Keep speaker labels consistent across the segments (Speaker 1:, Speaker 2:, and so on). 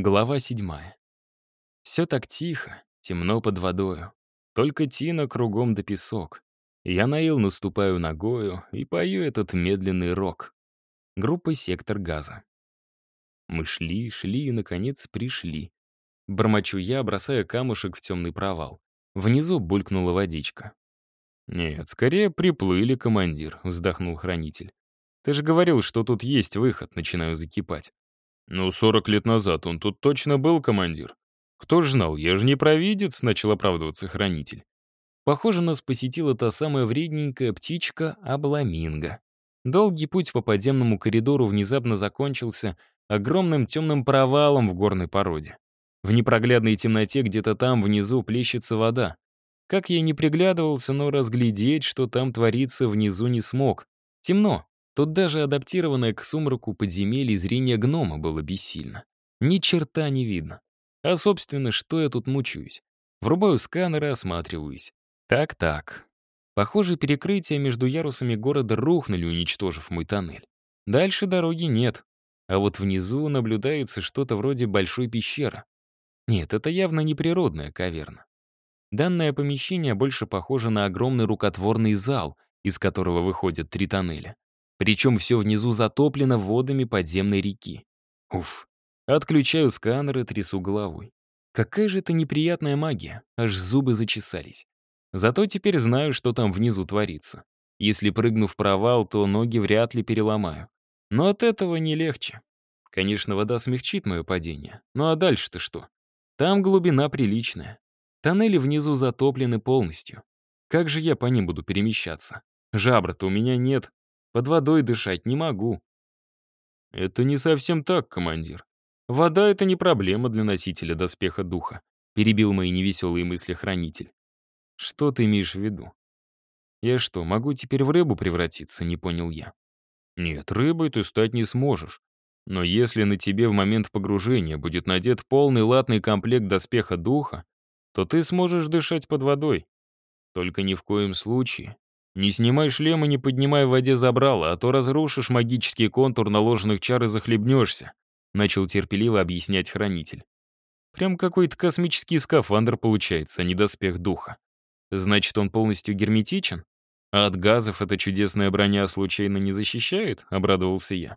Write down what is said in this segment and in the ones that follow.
Speaker 1: Глава седьмая. Все так тихо, темно под водою. Только тина кругом да песок. Я на ил наступаю ногою и пою этот медленный рок. Группа «Сектор газа». Мы шли, шли и, наконец, пришли. Бормочу я, бросая камушек в темный провал. Внизу булькнула водичка. «Нет, скорее приплыли, командир», — вздохнул хранитель. «Ты же говорил, что тут есть выход», — начинаю закипать. «Ну, сорок лет назад он тут точно был, командир. Кто ж знал, я же не провидец», — начал оправдываться хранитель. Похоже, нас посетила та самая вредненькая птичка Абламинго. Долгий путь по подземному коридору внезапно закончился огромным темным провалом в горной породе. В непроглядной темноте где-то там внизу плещется вода. Как я не приглядывался, но разглядеть, что там творится, внизу не смог. Темно, Тут даже адаптированное к сумраку подземелье зрение гнома было бессильно. Ни черта не видно. А, собственно, что я тут мучаюсь? Врубаю сканер и осматриваюсь. Так-так. Похоже, перекрытия между ярусами города рухнули, уничтожив мой тоннель. Дальше дороги нет. А вот внизу наблюдается что-то вроде большой пещеры. Нет, это явно не природная каверна. Данное помещение больше похоже на огромный рукотворный зал, из которого выходят три тоннеля. Причем все внизу затоплено водами подземной реки. Уф. Отключаю сканер и трясу головой. Какая же это неприятная магия, аж зубы зачесались. Зато теперь знаю, что там внизу творится. Если прыгну в провал, то ноги вряд ли переломаю. Но от этого не легче. Конечно, вода смягчит мое падение. Ну а дальше-то что? Там глубина приличная. Тоннели внизу затоплены полностью. Как же я по ним буду перемещаться? Жабра-то у меня нет, под водой дышать не могу». «Это не совсем так, командир. Вода — это не проблема для носителя доспеха духа», перебил мои невеселые мысли хранитель. «Что ты имеешь в виду?» «Я что, могу теперь в рыбу превратиться?» — не понял я. «Нет, рыбой ты стать не сможешь. Но если на тебе в момент погружения будет надет полный латный комплект доспеха духа, то ты сможешь дышать под водой. Только ни в коем случае не снимай шлем и не поднимай в воде забрала, а то разрушишь магический контур наложенных чар и захлебнешься», начал терпеливо объяснять хранитель. Прям какой-то космический скафандр получается, а не доспех духа. Значит, он полностью герметичен? А от газов эта чудесная броня случайно не защищает? Обрадовался я.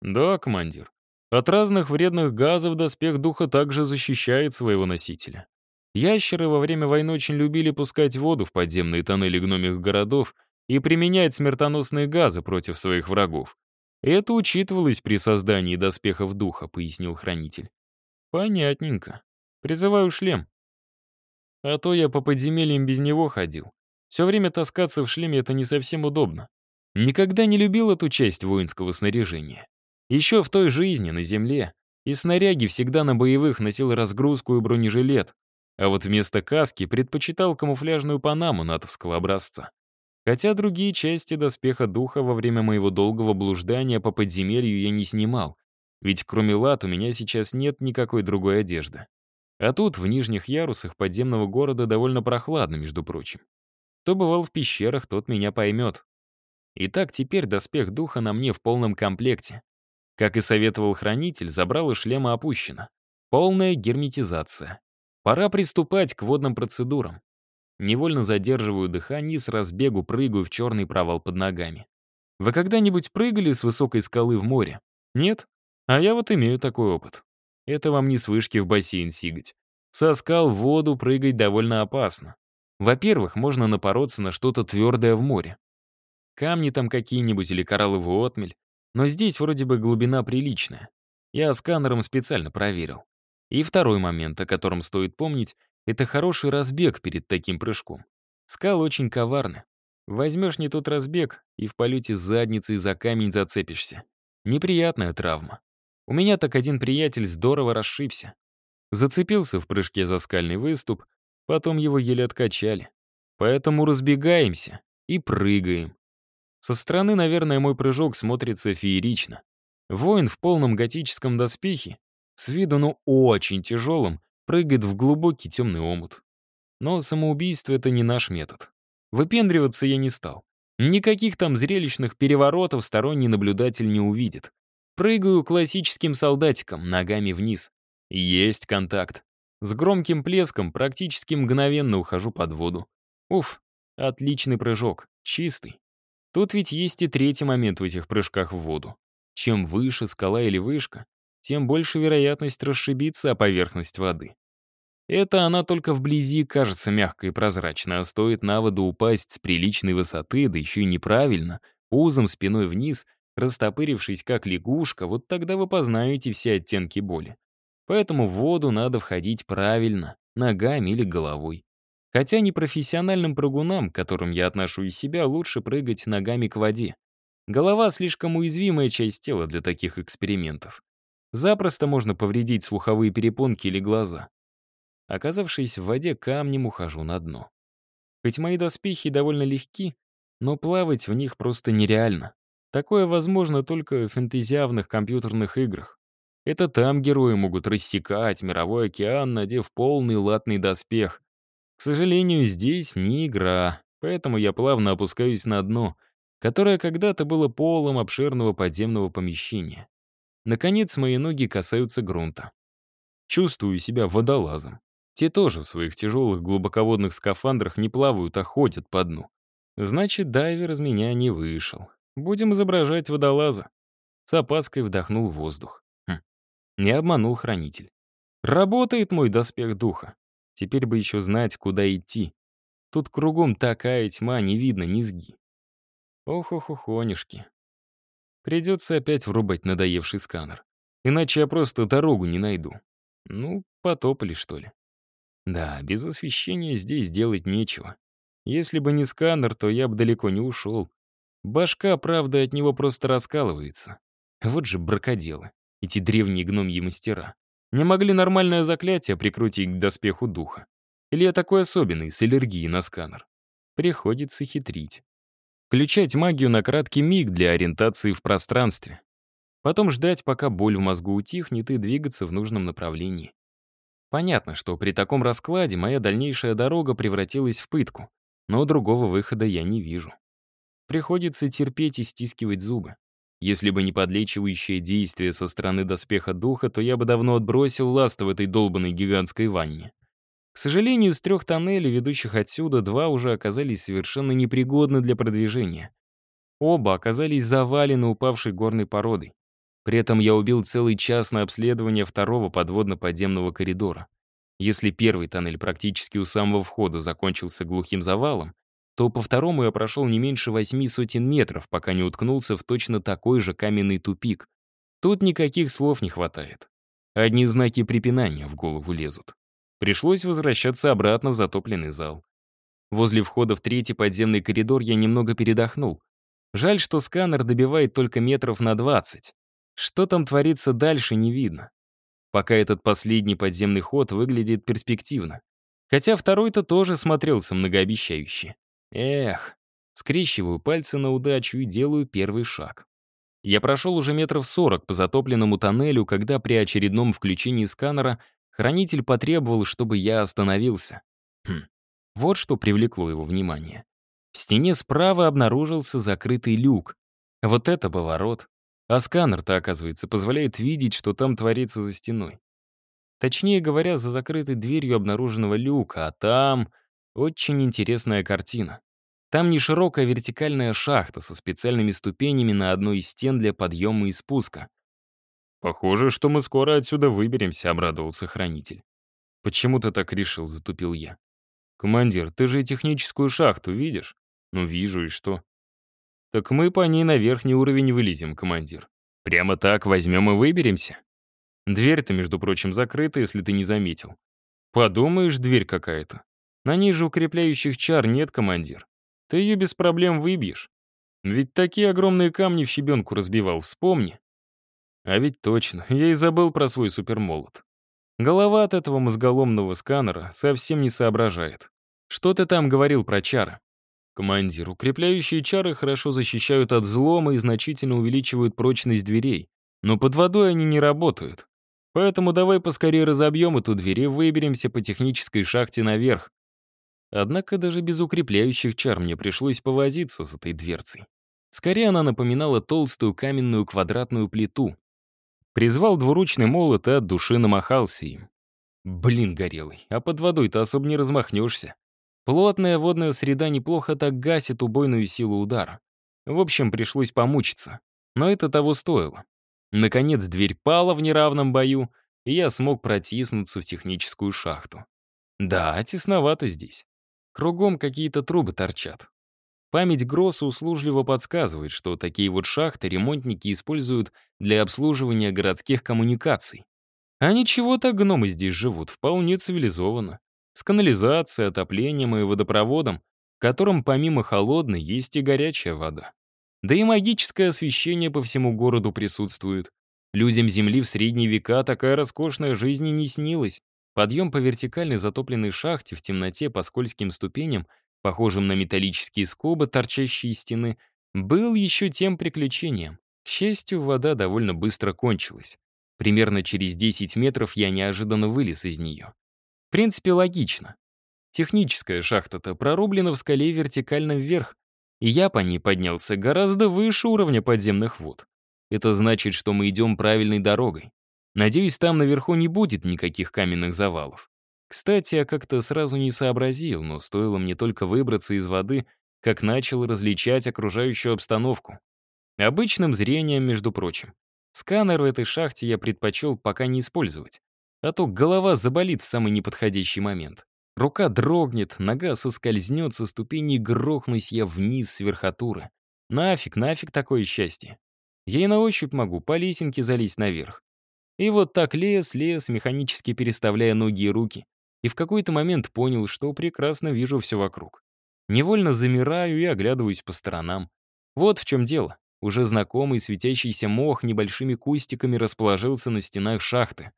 Speaker 1: Да, командир. От разных вредных газов доспех духа также защищает своего носителя. Ящеры во время войны очень любили пускать воду в подземные тоннели гномих городов и применять смертоносные газы против своих врагов. Это учитывалось при создании доспехов духа, пояснил хранитель. Понятненько. Призываю шлем. А то я по подземельям без него ходил. Все время таскаться в шлеме — это не совсем удобно. Никогда не любил эту часть воинского снаряжения. Еще в той жизни, на земле, и снаряги всегда на боевых носил разгрузку и бронежилет, а вот вместо каски предпочитал камуфляжную панаму натовского образца. Хотя другие части доспеха духа во время моего долгого блуждания по подземелью я не снимал, ведь кроме лат у меня сейчас нет никакой другой одежды. А тут, в нижних ярусах подземного города, довольно прохладно, между прочим. Кто бывал в пещерах, тот меня поймет. Итак, теперь доспех духа на мне в полном комплекте. Как и советовал хранитель, забрало шлема опущено. Полная герметизация. Пора приступать к водным процедурам. Невольно задерживаю дыхание с разбегу прыгаю в черный провал под ногами. Вы когда-нибудь прыгали с высокой скалы в море? Нет? А я вот имею такой опыт. Это вам не с вышки в бассейн сигать. Со скал в воду прыгать довольно опасно. Во-первых, можно напороться на что-то твердое в море. Камни там какие-нибудь или коралловый отмель. Но здесь вроде бы глубина приличная. Я сканером специально проверил. И второй момент, о котором стоит помнить, это хороший разбег перед таким прыжком. Скал очень коварны. Возьмешь не тот разбег, и в полете с задницей за камень зацепишься. Неприятная травма. У меня так один приятель здорово расшибся. Зацепился в прыжке за скальный выступ, потом его еле откачали. Поэтому разбегаемся и прыгаем. Со стороны, наверное, мой прыжок смотрится феерично. Воин в полном готическом доспехе с виду, ну, очень тяжелым, прыгает в глубокий темный омут. Но самоубийство — это не наш метод. Выпендриваться я не стал. Никаких там зрелищных переворотов сторонний наблюдатель не увидит. Прыгаю классическим солдатиком, ногами вниз. Есть контакт. С громким плеском практически мгновенно ухожу под воду. Уф, отличный прыжок, чистый. Тут ведь есть и третий момент в этих прыжках в воду. Чем выше скала или вышка, тем больше вероятность расшибиться о поверхность воды. Это она только вблизи кажется мягкой и прозрачной, а стоит на воду упасть с приличной высоты, да еще и неправильно, пузом спиной вниз, растопырившись как лягушка, вот тогда вы познаете все оттенки боли. Поэтому в воду надо входить правильно, ногами или головой. Хотя непрофессиональным прыгунам, к которым я отношу и себя, лучше прыгать ногами к воде. Голова — слишком уязвимая часть тела для таких экспериментов. Запросто можно повредить слуховые перепонки или глаза. Оказавшись в воде, камнем ухожу на дно. Хоть мои доспехи довольно легки, но плавать в них просто нереально. Такое возможно только в фэнтезиавных компьютерных играх. Это там герои могут рассекать мировой океан, надев полный латный доспех. К сожалению, здесь не игра, поэтому я плавно опускаюсь на дно, которое когда-то было полом обширного подземного помещения. Наконец, мои ноги касаются грунта. Чувствую себя водолазом. Те тоже в своих тяжелых глубоководных скафандрах не плавают, а ходят по дну. Значит, дайвер из меня не вышел. Будем изображать водолаза. С опаской вдохнул воздух. Хм. Не обманул хранитель. Работает мой доспех духа. Теперь бы еще знать, куда идти. Тут кругом такая тьма, не видно низги. Ох-ох-охонюшки. Придется опять врубать надоевший сканер. Иначе я просто дорогу не найду. Ну, потопали, что ли. Да, без освещения здесь делать нечего. Если бы не сканер, то я бы далеко не ушел. Башка, правда, от него просто раскалывается. Вот же бракоделы, эти древние гномьи мастера. Не могли нормальное заклятие прикрутить к доспеху духа. Или я такой особенный, с аллергией на сканер. Приходится хитрить. Включать магию на краткий миг для ориентации в пространстве. Потом ждать, пока боль в мозгу утихнет, и двигаться в нужном направлении. Понятно, что при таком раскладе моя дальнейшая дорога превратилась в пытку, но другого выхода я не вижу. Приходится терпеть и стискивать зубы. Если бы не подлечивающее действие со стороны доспеха духа, то я бы давно отбросил ласт в этой долбанной гигантской ванне. К сожалению, из трех тоннелей, ведущих отсюда, два уже оказались совершенно непригодны для продвижения. Оба оказались завалены упавшей горной породой. При этом я убил целый час на обследование второго подводно-подземного коридора. Если первый тоннель практически у самого входа закончился глухим завалом, то по второму я прошел не меньше восьми сотен метров, пока не уткнулся в точно такой же каменный тупик. Тут никаких слов не хватает. Одни знаки препинания в голову лезут. Пришлось возвращаться обратно в затопленный зал. Возле входа в третий подземный коридор я немного передохнул. Жаль, что сканер добивает только метров на 20. Что там творится дальше, не видно. Пока этот последний подземный ход выглядит перспективно. Хотя второй-то тоже смотрелся многообещающе. Эх, скрещиваю пальцы на удачу и делаю первый шаг. Я прошел уже метров сорок по затопленному тоннелю, когда при очередном включении сканера хранитель потребовал, чтобы я остановился. Хм, вот что привлекло его внимание. В стене справа обнаружился закрытый люк. Вот это поворот. А сканер-то, оказывается, позволяет видеть, что там творится за стеной. Точнее говоря, за закрытой дверью обнаруженного люка, а там очень интересная картина. Там не широкая вертикальная шахта со специальными ступенями на одной из стен для подъема и спуска. «Похоже, что мы скоро отсюда выберемся», — обрадовался хранитель. «Почему ты так решил?» — затупил я. «Командир, ты же и техническую шахту видишь?» «Ну, вижу, и что?» «Так мы по ней на верхний уровень вылезем, командир. Прямо так возьмем и выберемся?» «Дверь-то, между прочим, закрыта, если ты не заметил». «Подумаешь, дверь какая-то. На ней же укрепляющих чар нет, командир. Ты ее без проблем выбьешь. Ведь такие огромные камни в щебенку разбивал, вспомни». А ведь точно, я и забыл про свой супермолот. Голова от этого мозголомного сканера совсем не соображает. Что ты там говорил про чары? Командир, укрепляющие чары хорошо защищают от взлома и значительно увеличивают прочность дверей. Но под водой они не работают. Поэтому давай поскорее разобьем эту дверь и выберемся по технической шахте наверх. Однако даже без укрепляющих чар мне пришлось повозиться с этой дверцей. Скорее она напоминала толстую каменную квадратную плиту. Призвал двуручный молот и от души намахался им. Блин, горелый, а под водой-то особо не размахнешься. Плотная водная среда неплохо так гасит убойную силу удара. В общем, пришлось помучиться. Но это того стоило. Наконец дверь пала в неравном бою, и я смог протиснуться в техническую шахту. Да, тесновато здесь. Кругом какие-то трубы торчат. Память Гросса услужливо подсказывает, что такие вот шахты ремонтники используют для обслуживания городских коммуникаций. А ничего так гномы здесь живут, вполне цивилизованно. С канализацией, отоплением и водопроводом, в котором помимо холодной есть и горячая вода. Да и магическое освещение по всему городу присутствует. Людям Земли в средние века такая роскошная жизнь и не снилась. Подъем по вертикальной затопленной шахте в темноте по скользким ступеням похожим на металлические скобы, торчащие из стены, был еще тем приключением. К счастью, вода довольно быстро кончилась. Примерно через 10 метров я неожиданно вылез из нее. В принципе, логично. Техническая шахта-то прорублена в скале вертикально вверх, и я по ней поднялся гораздо выше уровня подземных вод. Это значит, что мы идем правильной дорогой. Надеюсь, там наверху не будет никаких каменных завалов. Кстати, я как-то сразу не сообразил, но стоило мне только выбраться из воды, как начал различать окружающую обстановку. Обычным зрением, между прочим. Сканер в этой шахте я предпочел пока не использовать. А то голова заболит в самый неподходящий момент. Рука дрогнет, нога соскользнет со ступени, грохнусь я вниз с верхотуры. Нафиг, нафиг такое счастье. Я и на ощупь могу по лесенке залезть наверх. И вот так лес, лес, механически переставляя ноги и руки, и в какой-то момент понял, что прекрасно вижу все вокруг. Невольно замираю и оглядываюсь по сторонам. Вот в чем дело. Уже знакомый светящийся мох небольшими кустиками расположился на стенах шахты.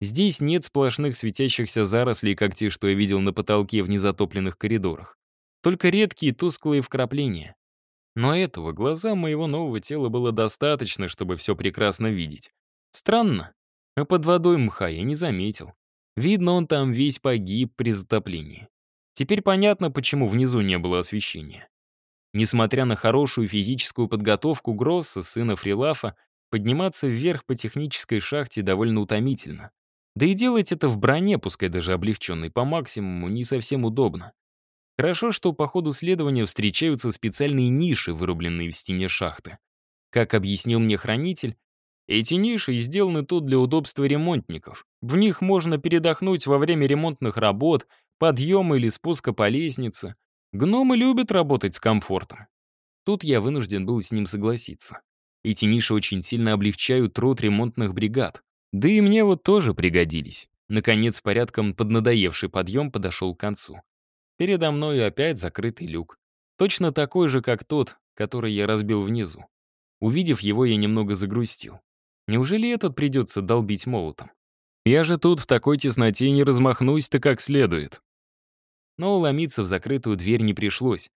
Speaker 1: Здесь нет сплошных светящихся зарослей, как те, что я видел на потолке в незатопленных коридорах. Только редкие тусклые вкрапления. Но этого глазам моего нового тела было достаточно, чтобы все прекрасно видеть. Странно, а под водой мха я не заметил. Видно, он там весь погиб при затоплении. Теперь понятно, почему внизу не было освещения. Несмотря на хорошую физическую подготовку Гросса, сына Фрилафа, подниматься вверх по технической шахте довольно утомительно. Да и делать это в броне, пускай даже облегченной по максимуму, не совсем удобно. Хорошо, что по ходу следования встречаются специальные ниши, вырубленные в стене шахты. Как объяснил мне хранитель, эти ниши сделаны тут для удобства ремонтников. В них можно передохнуть во время ремонтных работ, подъема или спуска по лестнице. Гномы любят работать с комфортом. Тут я вынужден был с ним согласиться. Эти ниши очень сильно облегчают труд ремонтных бригад. Да и мне вот тоже пригодились. Наконец, порядком поднадоевший подъем подошел к концу. Передо мной опять закрытый люк. Точно такой же, как тот, который я разбил внизу. Увидев его, я немного загрустил. Неужели этот придется долбить молотом? Я же тут в такой тесноте не размахнусь-то как следует. Но уломиться в закрытую дверь не пришлось.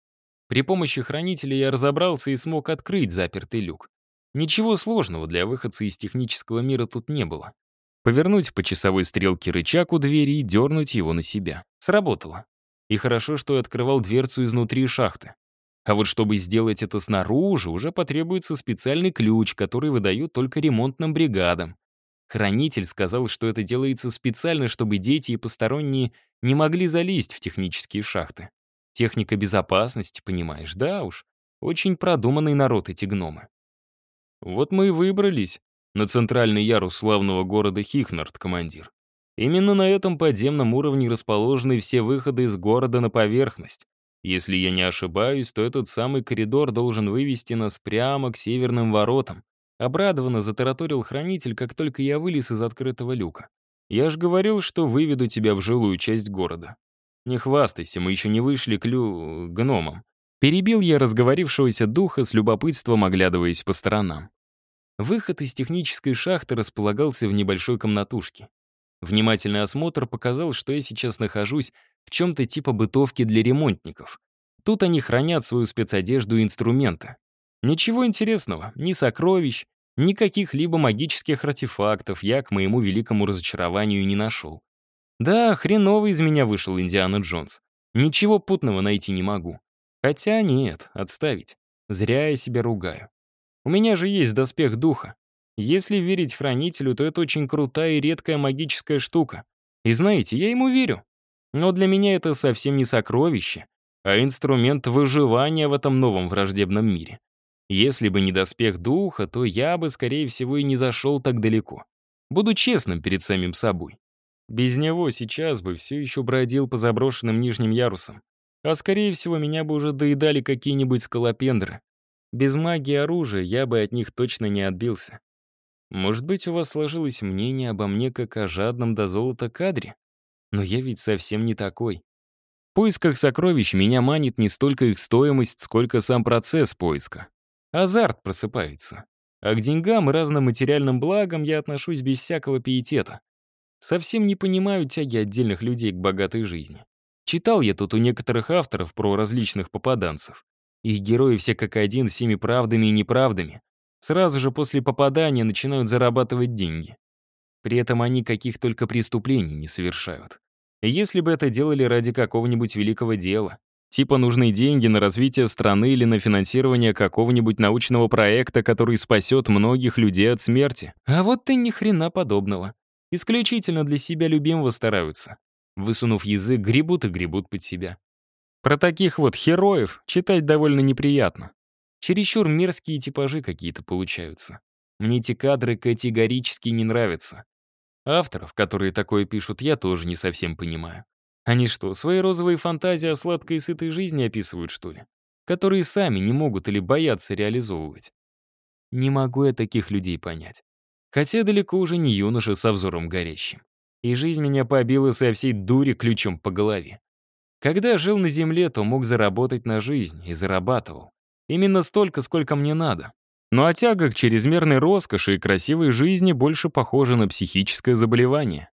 Speaker 1: При помощи хранителя я разобрался и смог открыть запертый люк. Ничего сложного для выходца из технического мира тут не было. Повернуть по часовой стрелке рычаг у двери и дернуть его на себя. Сработало. И хорошо, что я открывал дверцу изнутри шахты. А вот чтобы сделать это снаружи, уже потребуется специальный ключ, который выдают только ремонтным бригадам. Хранитель сказал, что это делается специально, чтобы дети и посторонние не могли залезть в технические шахты. Техника безопасности, понимаешь, да уж. Очень продуманный народ эти гномы. Вот мы и выбрались на центральный ярус славного города Хихнард, командир. Именно на этом подземном уровне расположены все выходы из города на поверхность. Если я не ошибаюсь, то этот самый коридор должен вывести нас прямо к северным воротам. Обрадованно затараторил хранитель, как только я вылез из открытого люка. Я ж говорил, что выведу тебя в жилую часть города. Не хвастайся, мы еще не вышли к лю... гномам. Перебил я разговорившегося духа с любопытством, оглядываясь по сторонам. Выход из технической шахты располагался в небольшой комнатушке. Внимательный осмотр показал, что я сейчас нахожусь в чем-то типа бытовки для ремонтников. Тут они хранят свою спецодежду и инструменты. Ничего интересного, ни сокровищ, ни каких-либо магических артефактов я, к моему великому разочарованию, не нашел. Да, хреново из меня вышел Индиана Джонс. Ничего путного найти не могу. Хотя нет, отставить. Зря я себя ругаю. У меня же есть доспех духа. Если верить хранителю, то это очень крутая и редкая магическая штука. И знаете, я ему верю. Но для меня это совсем не сокровище, а инструмент выживания в этом новом враждебном мире. Если бы не доспех духа, то я бы, скорее всего, и не зашел так далеко. Буду честным перед самим собой. Без него сейчас бы все еще бродил по заброшенным нижним ярусам. А скорее всего, меня бы уже доедали какие-нибудь скалопендры. Без магии оружия я бы от них точно не отбился. Может быть, у вас сложилось мнение обо мне как о жадном до золота кадре? Но я ведь совсем не такой. В поисках сокровищ меня манит не столько их стоимость, сколько сам процесс поиска. Азарт просыпается. А к деньгам и разным материальным благам я отношусь без всякого пиетета. Совсем не понимаю тяги отдельных людей к богатой жизни. Читал я тут у некоторых авторов про различных попаданцев. Их герои все как один, всеми правдами и неправдами. Сразу же после попадания начинают зарабатывать деньги. При этом они каких только преступлений не совершают. Если бы это делали ради какого-нибудь великого дела, Типа нужны деньги на развитие страны или на финансирование какого-нибудь научного проекта, который спасет многих людей от смерти. А вот ты ни хрена подобного. Исключительно для себя любимого стараются. Высунув язык, гребут и гребут под себя. Про таких вот героев читать довольно неприятно. Чересчур мерзкие типажи какие-то получаются. Мне эти кадры категорически не нравятся. Авторов, которые такое пишут, я тоже не совсем понимаю. Они что, свои розовые фантазии о сладкой и сытой жизни описывают, что ли? Которые сами не могут или боятся реализовывать. Не могу я таких людей понять. Хотя далеко уже не юноша со взором горящим. И жизнь меня побила со всей дури ключом по голове. Когда жил на земле, то мог заработать на жизнь, и зарабатывал. Именно столько, сколько мне надо. Ну а тяга к чрезмерной роскоши и красивой жизни больше похожа на психическое заболевание.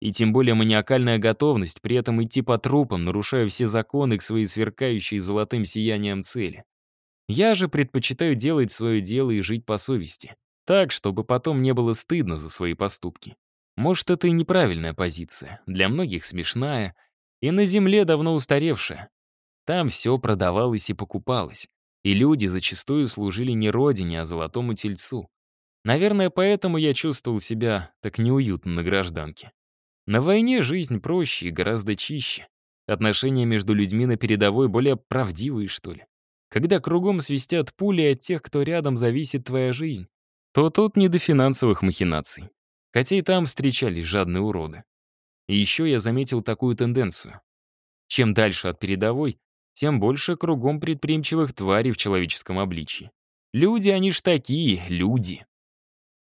Speaker 1: И тем более маниакальная готовность при этом идти по трупам, нарушая все законы к своей сверкающей золотым сиянием цели. Я же предпочитаю делать свое дело и жить по совести. Так, чтобы потом не было стыдно за свои поступки. Может, это и неправильная позиция, для многих смешная, и на земле давно устаревшая. Там все продавалось и покупалось, и люди зачастую служили не родине, а золотому тельцу. Наверное, поэтому я чувствовал себя так неуютно на гражданке. На войне жизнь проще и гораздо чище. Отношения между людьми на передовой более правдивые, что ли. Когда кругом свистят пули от тех, кто рядом зависит твоя жизнь, то тут не до финансовых махинаций. Хотя и там встречались жадные уроды. И еще я заметил такую тенденцию. Чем дальше от передовой, тем больше кругом предприимчивых тварей в человеческом обличии. Люди, они ж такие, люди.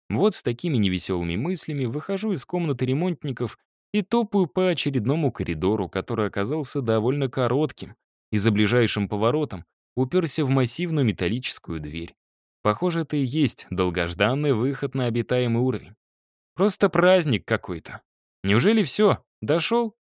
Speaker 1: Вот с такими невеселыми мыслями выхожу из комнаты ремонтников и топаю по очередному коридору, который оказался довольно коротким, и за ближайшим поворотом уперся в массивную металлическую дверь. Похоже, это и есть долгожданный выход на обитаемый уровень. Просто праздник какой-то. Неужели все? Дошел?